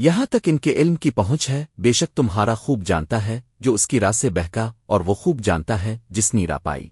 یہاں تک ان کے علم کی پہنچ ہے، بے شک تمہارا خوب جانتا ہے، جو اس کی راہ سے بہکا اور وہ خوب جانتا ہے جس نیرا پائی۔